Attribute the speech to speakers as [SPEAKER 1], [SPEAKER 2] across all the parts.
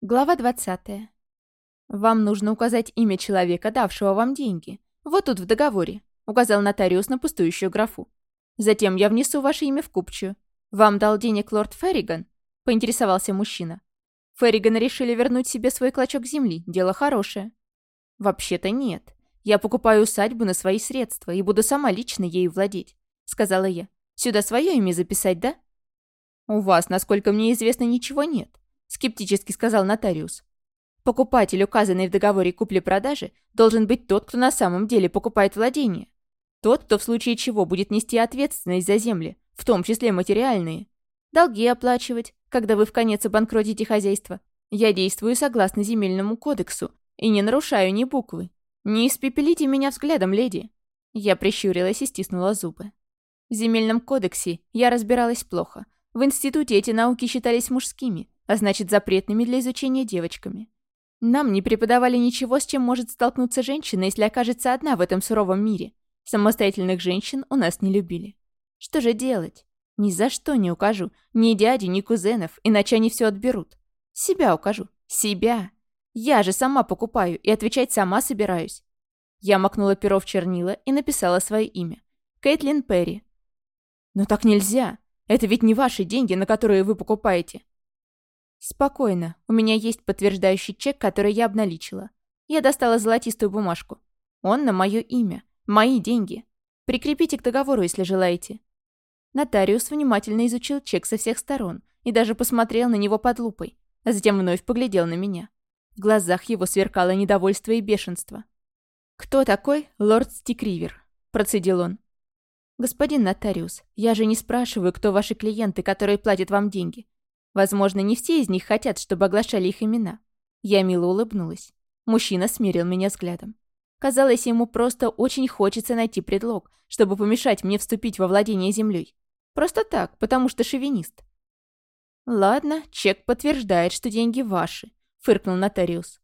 [SPEAKER 1] Глава 20. «Вам нужно указать имя человека, давшего вам деньги. Вот тут в договоре», — указал нотариус на пустующую графу. «Затем я внесу ваше имя в купчую. Вам дал денег лорд Ферриган?» — поинтересовался мужчина. Ферриганы решили вернуть себе свой клочок земли. Дело хорошее. «Вообще-то нет. Я покупаю усадьбу на свои средства и буду сама лично ею владеть», — сказала я. «Сюда свое имя записать, да?» «У вас, насколько мне известно, ничего нет скептически сказал нотариус. Покупатель, указанный в договоре купли-продажи, должен быть тот, кто на самом деле покупает владение. Тот, кто в случае чего будет нести ответственность за земли, в том числе материальные. Долги оплачивать, когда вы в конец обанкротите хозяйство. Я действую согласно земельному кодексу и не нарушаю ни буквы. Не испепелите меня взглядом, леди. Я прищурилась и стиснула зубы. В земельном кодексе я разбиралась плохо. В институте эти науки считались мужскими, а значит запретными для изучения девочками. Нам не преподавали ничего, с чем может столкнуться женщина, если окажется одна в этом суровом мире. Самостоятельных женщин у нас не любили. Что же делать? Ни за что не укажу. Ни дяди, ни кузенов, иначе они все отберут. Себя укажу. Себя. Я же сама покупаю и отвечать сама собираюсь. Я макнула перо в чернила и написала свое имя. Кэтлин Перри. Но так нельзя. Это ведь не ваши деньги, на которые вы покупаете. «Спокойно. У меня есть подтверждающий чек, который я обналичила. Я достала золотистую бумажку. Он на мое имя. Мои деньги. Прикрепите к договору, если желаете». Нотариус внимательно изучил чек со всех сторон и даже посмотрел на него под лупой, а затем вновь поглядел на меня. В глазах его сверкало недовольство и бешенство. «Кто такой лорд Стикривер?» – процедил он. «Господин нотариус, я же не спрашиваю, кто ваши клиенты, которые платят вам деньги. Возможно, не все из них хотят, чтобы оглашали их имена. Я мило улыбнулась. Мужчина смирил меня взглядом. Казалось, ему просто очень хочется найти предлог, чтобы помешать мне вступить во владение землей. Просто так, потому что шовинист. «Ладно, чек подтверждает, что деньги ваши», — фыркнул нотариус.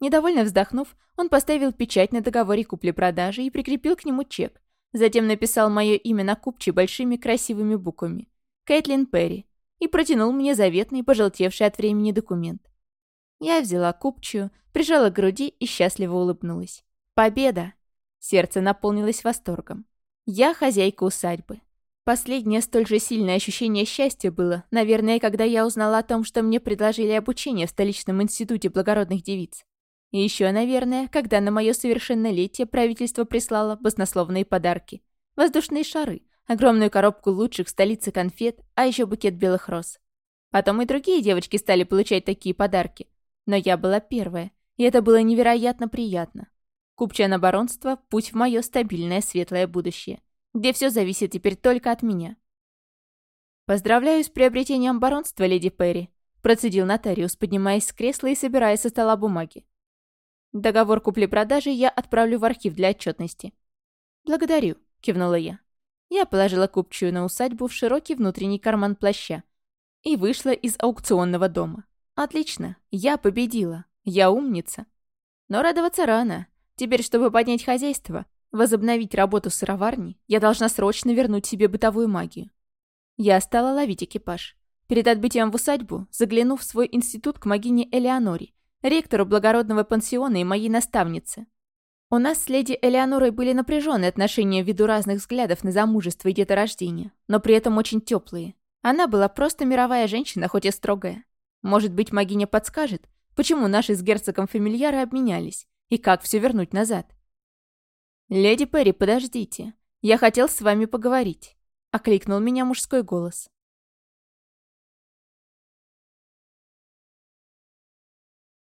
[SPEAKER 1] Недовольно вздохнув, он поставил печать на договоре купли-продажи и прикрепил к нему чек. Затем написал мое имя на купче большими красивыми буквами. Кэтлин Перри и протянул мне заветный, пожелтевший от времени документ. Я взяла купчую, прижала к груди и счастливо улыбнулась. Победа! Сердце наполнилось восторгом. Я хозяйка усадьбы. Последнее столь же сильное ощущение счастья было, наверное, когда я узнала о том, что мне предложили обучение в столичном институте благородных девиц. И еще, наверное, когда на мое совершеннолетие правительство прислало баснословные подарки. Воздушные шары, огромную коробку лучших в столице конфет, а еще букет белых роз. Потом и другие девочки стали получать такие подарки. Но я была первая, и это было невероятно приятно. Купчая на баронство – путь в мое стабильное светлое будущее, где все зависит теперь только от меня. «Поздравляю с приобретением баронства, леди Перри», – процедил нотариус, поднимаясь с кресла и собирая со стола бумаги. «Договор купли-продажи я отправлю в архив для отчетности». «Благодарю», – кивнула я. Я положила купчую на усадьбу в широкий внутренний карман плаща и вышла из аукционного дома. Отлично, я победила, я умница. Но радоваться рано. Теперь, чтобы поднять хозяйство, возобновить работу сыроварни, я должна срочно вернуть себе бытовую магию. Я стала ловить экипаж. Перед отбытием в усадьбу, заглянув в свой институт к магине Элеоноре, ректору благородного пансиона и моей наставнице, у нас с леди Элеонорой были напряженные отношения ввиду разных взглядов на замужество и деторождение, но при этом очень теплые. Она была просто мировая женщина, хоть и строгая. Может быть, магиня подскажет, почему наши с герцогом фамильяры обменялись, и как все вернуть назад. «Леди Перри, подождите. Я хотел с вами поговорить», — окликнул меня мужской голос.